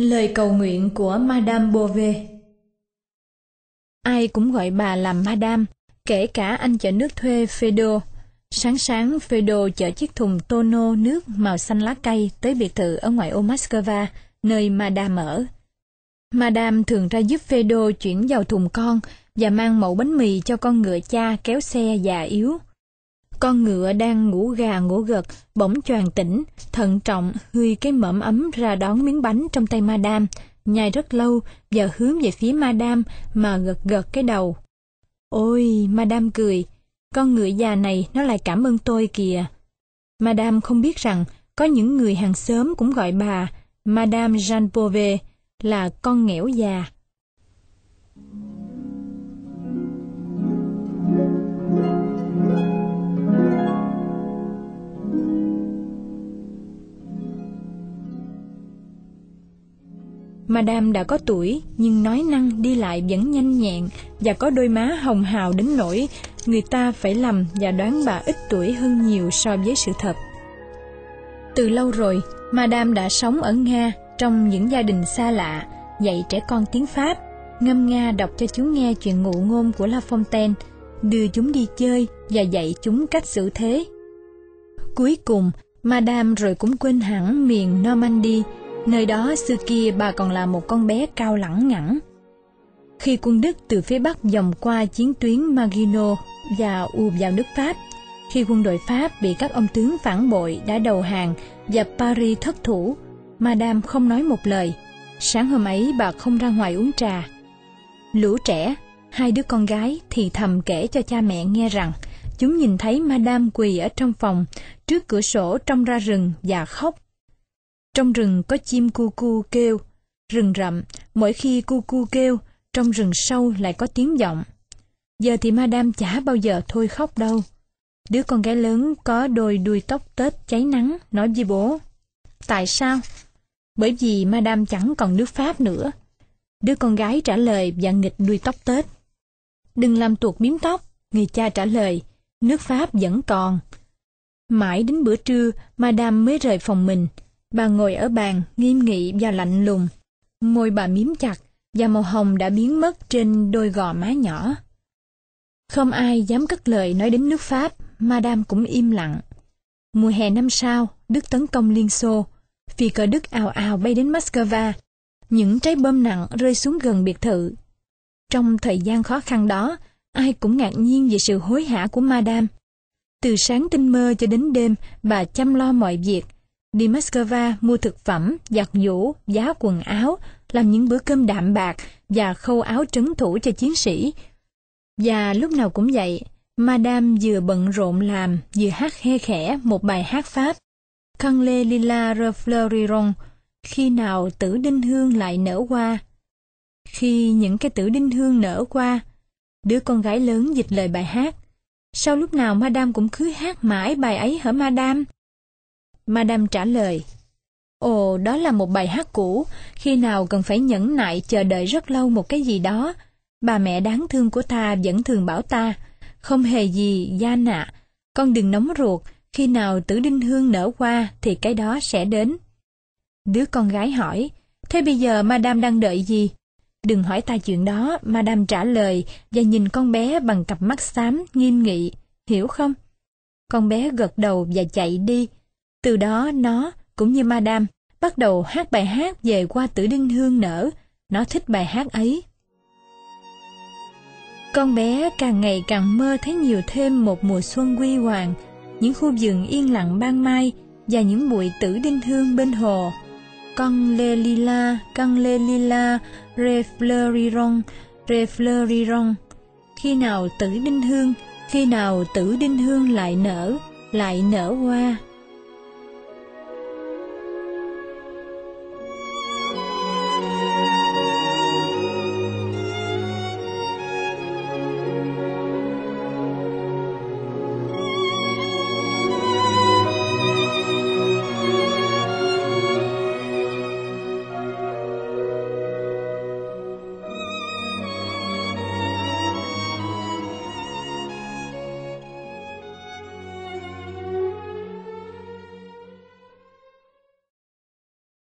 Lời cầu nguyện của Madame Bove Ai cũng gọi bà là Madame, kể cả anh chở nước thuê Fedo. Sáng sáng, Fedo chở chiếc thùng tono nước màu xanh lá cây tới biệt thự ở ngoại ô Moscow, nơi Madame ở. Madame thường ra giúp Fedo chuyển vào thùng con và mang mẫu bánh mì cho con ngựa cha kéo xe già yếu. Con ngựa đang ngủ gà ngủ gật, bỗng choàng tỉnh, thận trọng hươi cái mẫm ấm ra đón miếng bánh trong tay Madame, nhai rất lâu và hướng về phía Madame mà gật gật cái đầu. Ôi, Madame cười, con ngựa già này nó lại cảm ơn tôi kìa. Madame không biết rằng có những người hàng xóm cũng gọi bà Madame Jean Pauvet là con nghẽo già. Madame đã có tuổi, nhưng nói năng đi lại vẫn nhanh nhẹn và có đôi má hồng hào đến nỗi người ta phải lầm và đoán bà ít tuổi hơn nhiều so với sự thật. Từ lâu rồi, Madame đã sống ở Nga trong những gia đình xa lạ, dạy trẻ con tiếng Pháp, ngâm Nga đọc cho chúng nghe chuyện ngụ ngôn của La Fontaine, đưa chúng đi chơi và dạy chúng cách xử thế. Cuối cùng, Madame rồi cũng quên hẳn miền Normandy, Nơi đó xưa kia bà còn là một con bé cao lẳng ngẳng. Khi quân Đức từ phía Bắc dòng qua chiến tuyến Maginot và ùa vào nước Pháp, khi quân đội Pháp bị các ông tướng phản bội đã đầu hàng và Paris thất thủ, Madame không nói một lời. Sáng hôm ấy bà không ra ngoài uống trà. Lũ trẻ, hai đứa con gái thì thầm kể cho cha mẹ nghe rằng chúng nhìn thấy Madame quỳ ở trong phòng, trước cửa sổ trông ra rừng và khóc trong rừng có chim cu cu kêu, rừng rậm, mỗi khi cu cu kêu, trong rừng sâu lại có tiếng vọng. Giờ thì Madame chả bao giờ thôi khóc đâu. Đứa con gái lớn có đôi đuôi tóc tết cháy nắng, nói với bố. Tại sao? Bởi vì Madame chẳng còn nước Pháp nữa. Đứa con gái trả lời và nghịch đuôi tóc tết. Đừng làm tuột miếng tóc, người cha trả lời, nước Pháp vẫn còn. Mãi đến bữa trưa, Madame mới rời phòng mình, Bà ngồi ở bàn, nghiêm nghị và lạnh lùng. Môi bà miếm chặt, và màu hồng đã biến mất trên đôi gò má nhỏ. Không ai dám cất lời nói đến nước Pháp, Madame cũng im lặng. Mùa hè năm sau, Đức tấn công Liên Xô. Phi cờ Đức ào ào bay đến Moscow. Những trái bom nặng rơi xuống gần biệt thự. Trong thời gian khó khăn đó, ai cũng ngạc nhiên về sự hối hả của Madame. Từ sáng tinh mơ cho đến đêm, bà chăm lo mọi việc, Đi Moscow mua thực phẩm, giặt giũ, giá quần áo, làm những bữa cơm đạm bạc và khâu áo trấn thủ cho chiến sĩ. Và lúc nào cũng vậy, Madame vừa bận rộn làm, vừa hát he khẽ một bài hát Pháp. Căng lê lila refleuriron, khi nào tử đinh hương lại nở qua. Khi những cái tử đinh hương nở qua, đứa con gái lớn dịch lời bài hát. Sao lúc nào Madame cũng cứ hát mãi bài ấy hả Madame? Madame trả lời. Ồ, đó là một bài hát cũ, khi nào cần phải nhẫn nại chờ đợi rất lâu một cái gì đó. Bà mẹ đáng thương của ta vẫn thường bảo ta, không hề gì, gia nạ, con đừng nóng ruột, khi nào tử đinh hương nở qua thì cái đó sẽ đến. Đứa con gái hỏi, thế bây giờ Madame đang đợi gì? Đừng hỏi ta chuyện đó, Madame trả lời và nhìn con bé bằng cặp mắt xám, nghiêm nghị, hiểu không? Con bé gật đầu và chạy đi, từ đó nó, cũng như Madame, bắt đầu hát bài hát về qua tử đinh hương nở. Nó thích bài hát ấy. Con bé càng ngày càng mơ thấy nhiều thêm một mùa xuân quy hoàng, những khu vườn yên lặng ban mai và những bụi tử đinh hương bên hồ. Con lê lila, con lê lila, refleuriron, refleuriron. Khi nào tử đinh hương, khi nào tử đinh hương lại nở, lại nở hoa.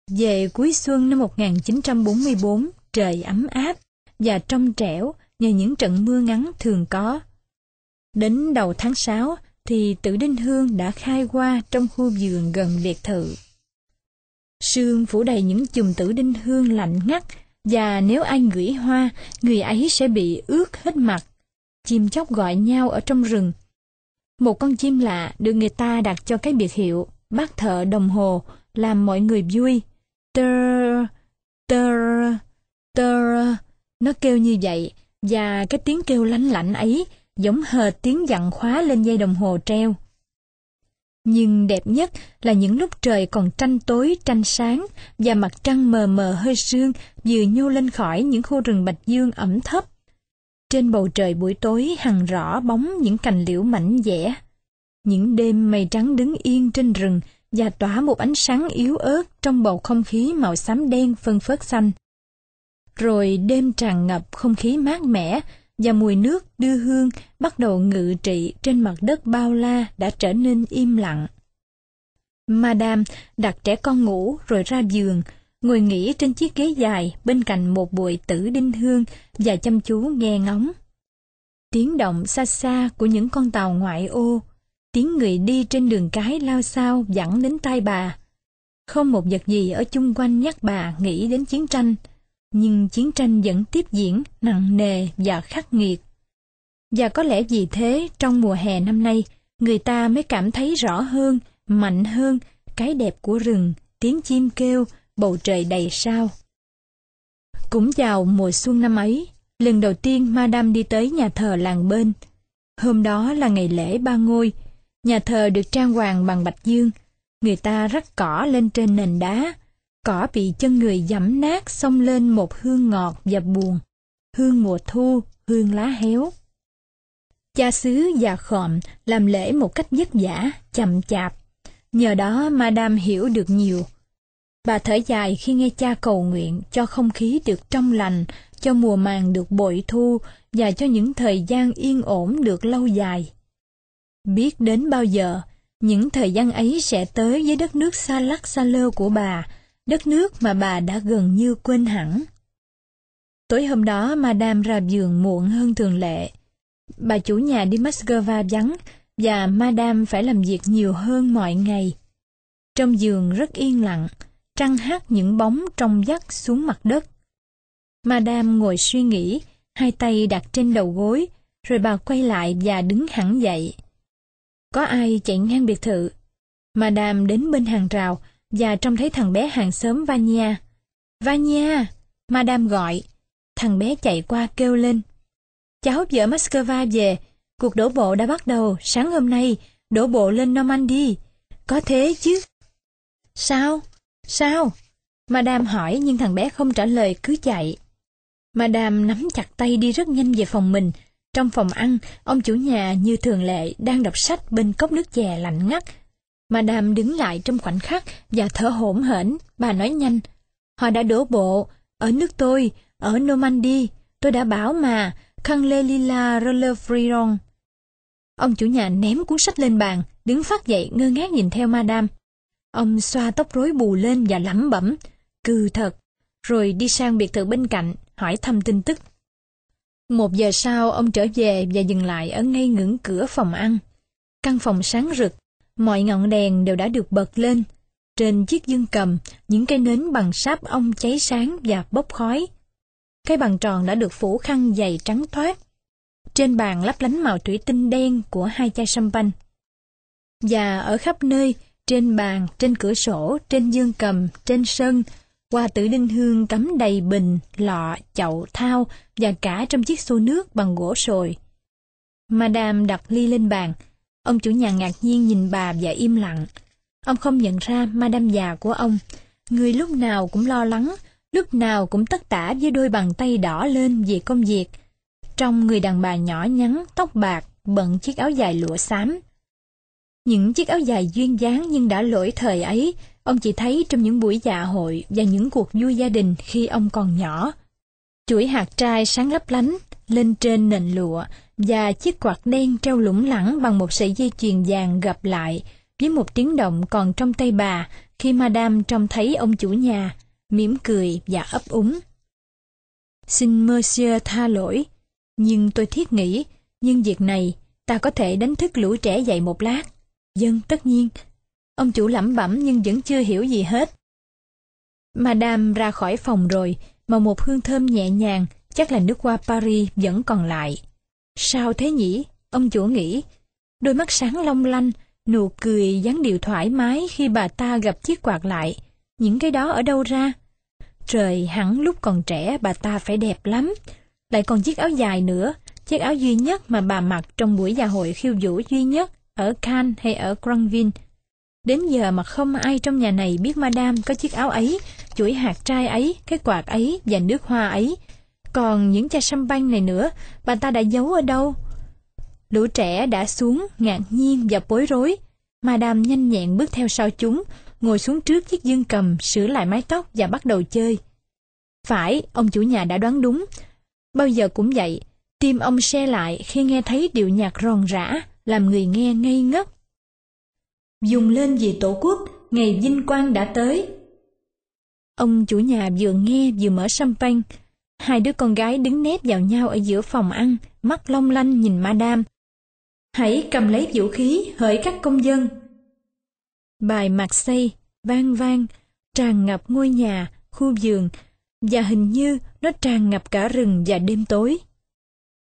Về cuối xuân năm 1944, trời ấm áp và trong trẻo nhờ những trận mưa ngắn thường có. Đến đầu tháng 6 thì tử đinh hương đã khai qua trong khu vườn gần biệt thự. Sương phủ đầy những chùm tử đinh hương lạnh ngắt và nếu ai ngửi hoa, người ấy sẽ bị ướt hết mặt. Chim chóc gọi nhau ở trong rừng. Một con chim lạ được người ta đặt cho cái biệt hiệu bác thợ đồng hồ làm mọi người vui. Tơ, tơ, tơ, nó kêu như vậy và cái tiếng kêu lánh lạnh ấy giống hệt tiếng dặn khóa lên dây đồng hồ treo. Nhưng đẹp nhất là những lúc trời còn tranh tối tranh sáng và mặt trăng mờ mờ hơi sương vừa nhô lên khỏi những khu rừng bạch dương ẩm thấp. Trên bầu trời buổi tối hằn rõ bóng những cành liễu mảnh dẻ. Những đêm mây trắng đứng yên trên rừng và tỏa một ánh sáng yếu ớt trong bầu không khí màu xám đen phân phớt xanh. Rồi đêm tràn ngập không khí mát mẻ và mùi nước đưa hương bắt đầu ngự trị trên mặt đất bao la đã trở nên im lặng. Madame đặt trẻ con ngủ rồi ra giường, ngồi nghỉ trên chiếc ghế dài bên cạnh một bụi tử đinh hương và chăm chú nghe ngóng. Tiếng động xa xa của những con tàu ngoại ô, tiếng người đi trên đường cái lao sao dẫn đến tai bà. Không một vật gì ở chung quanh nhắc bà nghĩ đến chiến tranh, nhưng chiến tranh vẫn tiếp diễn nặng nề và khắc nghiệt. Và có lẽ vì thế trong mùa hè năm nay, người ta mới cảm thấy rõ hơn, mạnh hơn cái đẹp của rừng, tiếng chim kêu, bầu trời đầy sao. Cũng vào mùa xuân năm ấy, lần đầu tiên Madame đi tới nhà thờ làng bên. Hôm đó là ngày lễ ba ngôi, nhà thờ được trang hoàng bằng bạch dương, người ta rắc cỏ lên trên nền đá, Cỏ bị chân người dẫm nát xông lên một hương ngọt và buồn. Hương mùa thu, hương lá héo. Cha xứ già khòm làm lễ một cách vất vả, chậm chạp. Nhờ đó Madame hiểu được nhiều. Bà thở dài khi nghe cha cầu nguyện cho không khí được trong lành, cho mùa màng được bội thu và cho những thời gian yên ổn được lâu dài. Biết đến bao giờ, những thời gian ấy sẽ tới với đất nước xa lắc xa lơ của bà, đất nước mà bà đã gần như quên hẳn. Tối hôm đó, Madame ra giường muộn hơn thường lệ. Bà chủ nhà đi Moscow vắng và Madame phải làm việc nhiều hơn mọi ngày. Trong giường rất yên lặng, trăng hát những bóng trong vắt xuống mặt đất. Madame ngồi suy nghĩ, hai tay đặt trên đầu gối, rồi bà quay lại và đứng hẳn dậy. Có ai chạy ngang biệt thự? Madame đến bên hàng rào, và trông thấy thằng bé hàng xóm Vanya. Vanya! Madame gọi. Thằng bé chạy qua kêu lên. Cháu vợ Moscow về, cuộc đổ bộ đã bắt đầu sáng hôm nay, đổ bộ lên Normandy. Có thế chứ? Sao? Sao? Madame hỏi nhưng thằng bé không trả lời cứ chạy. Madame nắm chặt tay đi rất nhanh về phòng mình. Trong phòng ăn, ông chủ nhà như thường lệ đang đọc sách bên cốc nước chè lạnh ngắt Madame đứng lại trong khoảnh khắc và thở hổn hển, bà nói nhanh. Họ đã đổ bộ, ở nước tôi, ở Normandy, tôi đã bảo mà, khăn lê lila roller. Ông chủ nhà ném cuốn sách lên bàn, đứng phát dậy ngơ ngác nhìn theo Madame. Ông xoa tóc rối bù lên và lẩm bẩm, cừ thật, rồi đi sang biệt thự bên cạnh, hỏi thăm tin tức. Một giờ sau, ông trở về và dừng lại ở ngay ngưỡng cửa phòng ăn. Căn phòng sáng rực, Mọi ngọn đèn đều đã được bật lên. Trên chiếc dương cầm, những cây nến bằng sáp ong cháy sáng và bốc khói. Cái bàn tròn đã được phủ khăn dày trắng thoát. Trên bàn lấp lánh màu thủy tinh đen của hai chai sâm banh. Và ở khắp nơi, trên bàn, trên cửa sổ, trên dương cầm, trên sân, hoa tử đinh hương cắm đầy bình, lọ, chậu, thao và cả trong chiếc xô nước bằng gỗ sồi. Madame đặt ly lên bàn, Ông chủ nhà ngạc nhiên nhìn bà và im lặng. Ông không nhận ra Madame già của ông. Người lúc nào cũng lo lắng, lúc nào cũng tất tả với đôi bàn tay đỏ lên về công việc. Trong người đàn bà nhỏ nhắn, tóc bạc, bận chiếc áo dài lụa xám. Những chiếc áo dài duyên dáng nhưng đã lỗi thời ấy, ông chỉ thấy trong những buổi dạ hội và những cuộc vui gia đình khi ông còn nhỏ. Chuỗi hạt trai sáng lấp lánh, lên trên nền lụa, và chiếc quạt đen treo lủng lẳng bằng một sợi dây chuyền vàng gập lại, với một tiếng động còn trong tay bà khi Madame trông thấy ông chủ nhà, mỉm cười và ấp úng. Xin Monsieur tha lỗi, nhưng tôi thiết nghĩ, nhưng việc này ta có thể đánh thức lũ trẻ dậy một lát. Dân tất nhiên. Ông chủ lẩm bẩm nhưng vẫn chưa hiểu gì hết. Madame ra khỏi phòng rồi, mà một hương thơm nhẹ nhàng, chắc là nước hoa Paris vẫn còn lại. Sao thế nhỉ? Ông chủ nghĩ. Đôi mắt sáng long lanh, nụ cười dáng điệu thoải mái khi bà ta gặp chiếc quạt lại. Những cái đó ở đâu ra? Trời hẳn lúc còn trẻ bà ta phải đẹp lắm. Lại còn chiếc áo dài nữa, chiếc áo duy nhất mà bà mặc trong buổi dạ hội khiêu vũ duy nhất ở Cannes hay ở Granville. Đến giờ mà không ai trong nhà này biết Madame có chiếc áo ấy, chuỗi hạt trai ấy, cái quạt ấy và nước hoa ấy. Còn những chai sâm banh này nữa, bà ta đã giấu ở đâu? Lũ trẻ đã xuống, ngạc nhiên và bối rối. Madame nhanh nhẹn bước theo sau chúng, ngồi xuống trước chiếc dương cầm, sửa lại mái tóc và bắt đầu chơi. Phải, ông chủ nhà đã đoán đúng. Bao giờ cũng vậy, tim ông xe lại khi nghe thấy điệu nhạc ròn rã, làm người nghe ngây ngất. Dùng lên vì tổ quốc, ngày vinh quang đã tới. Ông chủ nhà vừa nghe vừa mở champagne. Hai đứa con gái đứng nép vào nhau ở giữa phòng ăn, mắt long lanh nhìn madame. Hãy cầm lấy vũ khí, hỡi các công dân. Bài mạc xây, vang vang, tràn ngập ngôi nhà, khu vườn, và hình như nó tràn ngập cả rừng và đêm tối.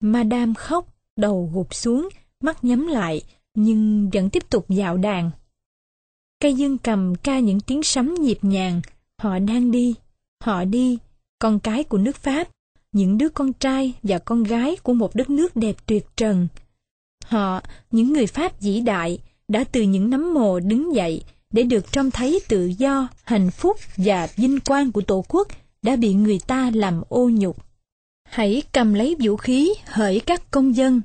Madame khóc, đầu gục xuống, mắt nhắm lại, nhưng vẫn tiếp tục dạo đàn. Cây dương cầm ca những tiếng sấm nhịp nhàng, họ đang đi, họ đi, con cái của nước Pháp, những đứa con trai và con gái của một đất nước đẹp tuyệt trần. Họ, những người Pháp vĩ đại, đã từ những nấm mồ đứng dậy để được trông thấy tự do, hạnh phúc và vinh quang của Tổ quốc đã bị người ta làm ô nhục. Hãy cầm lấy vũ khí hỡi các công dân.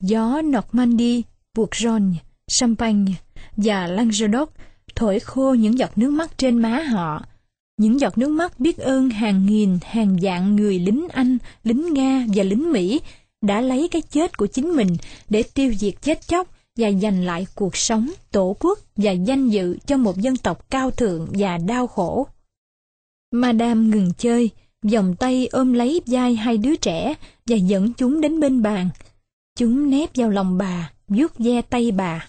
Gió Normandy, Bourgogne, Champagne và Languedoc thổi khô những giọt nước mắt trên má họ. Những giọt nước mắt biết ơn hàng nghìn, hàng vạn người lính Anh, lính Nga và lính Mỹ đã lấy cái chết của chính mình để tiêu diệt chết chóc và giành lại cuộc sống, tổ quốc và danh dự cho một dân tộc cao thượng và đau khổ. Madame ngừng chơi, vòng tay ôm lấy vai hai đứa trẻ và dẫn chúng đến bên bàn. Chúng nép vào lòng bà, vuốt ve tay bà.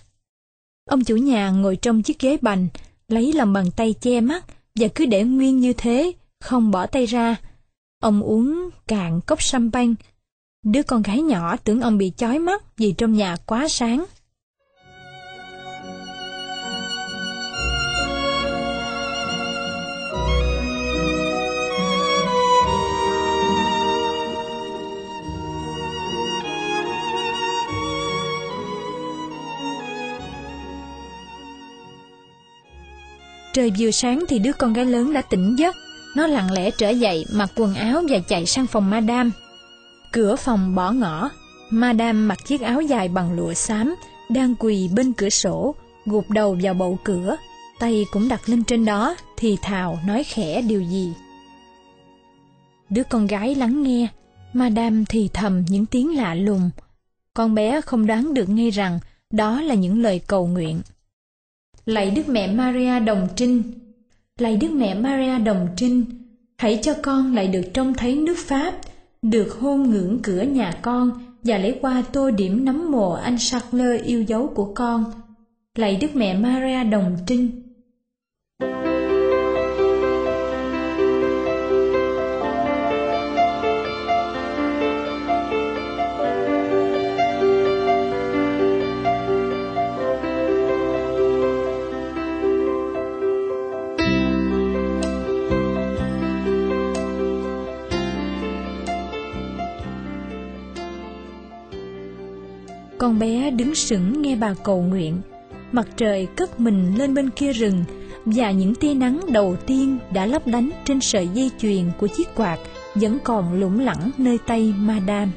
Ông chủ nhà ngồi trong chiếc ghế bành, lấy lòng bàn tay che mắt và cứ để nguyên như thế, không bỏ tay ra. Ông uống cạn cốc champagne. Đứa con gái nhỏ tưởng ông bị chói mắt vì trong nhà quá sáng. Trời vừa sáng thì đứa con gái lớn đã tỉnh giấc. Nó lặng lẽ trở dậy, mặc quần áo và chạy sang phòng Madame. Cửa phòng bỏ ngỏ. Madame mặc chiếc áo dài bằng lụa xám, đang quỳ bên cửa sổ, gục đầu vào bậu cửa. Tay cũng đặt lên trên đó, thì thào nói khẽ điều gì. Đứa con gái lắng nghe, Madame thì thầm những tiếng lạ lùng. Con bé không đoán được ngay rằng đó là những lời cầu nguyện. Lạy Đức Mẹ Maria Đồng Trinh. Lạy Đức Mẹ Maria Đồng Trinh, Hãy cho con lại được trông thấy nước Pháp, Được hôn ngưỡng cửa nhà con Và lấy qua tô điểm nấm mồ anh Charles yêu dấu của con. Lạy Đức Mẹ Maria Đồng Trinh. Con bé đứng sững nghe bà cầu nguyện. Mặt trời cất mình lên bên kia rừng, và những tia nắng đầu tiên đã lấp lánh trên sợi dây chuyền của chiếc quạt vẫn còn lủng lẳng nơi tay Madame.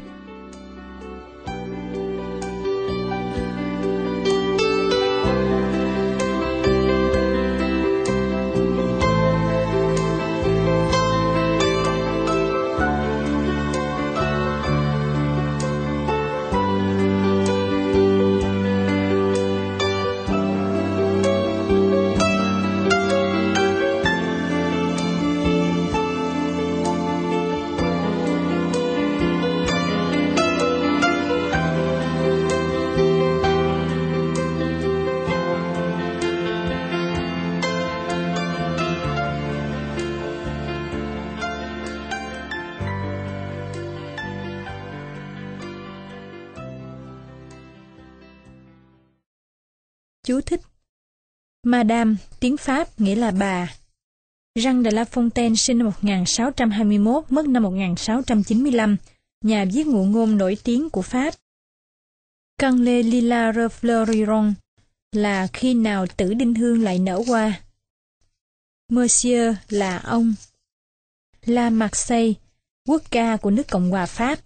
Chú thích Madame, tiếng Pháp nghĩa là bà. Jean de La Fontaine sinh năm 1621, mất năm 1695, nhà viết ngụ ngôn nổi tiếng của Pháp. Quand lê Lila Refleuriron là khi nào tử đinh hương lại nở hoa. Monsieur là ông. La Marseille, quốc ca của nước Cộng hòa Pháp.